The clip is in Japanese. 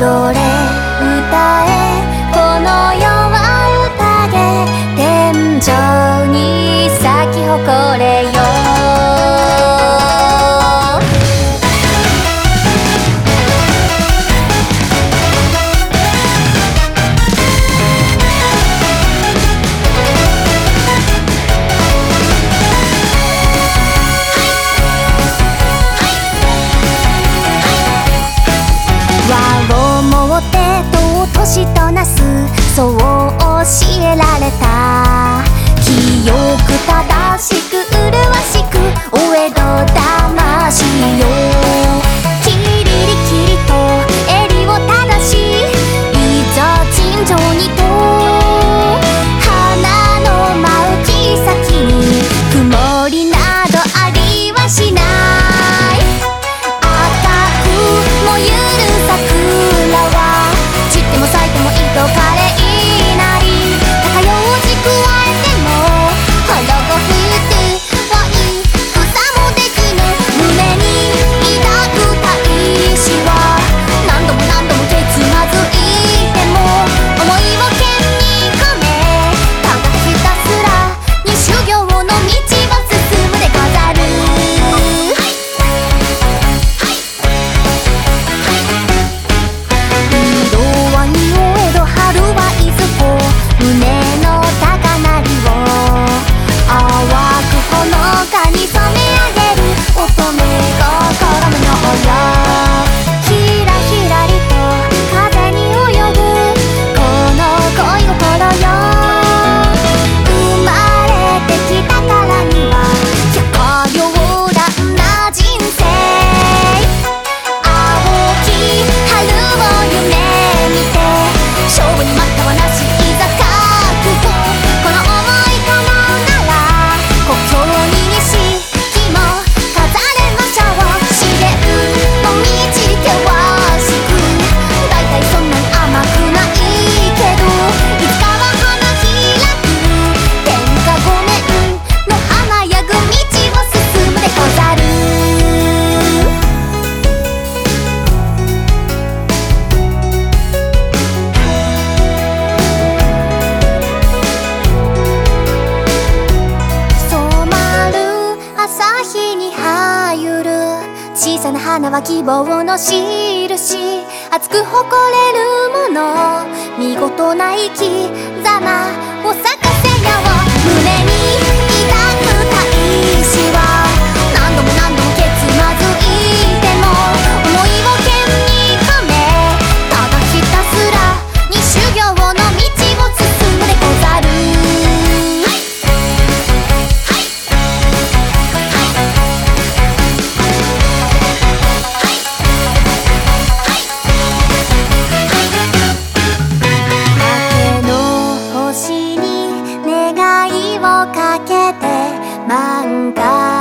踊れ歌えこの世は宴天井に咲き誇れよ。テトとしとなす。そう教えられた。記憶ただな花は希望の印。熱く誇れるもの。見事な息満開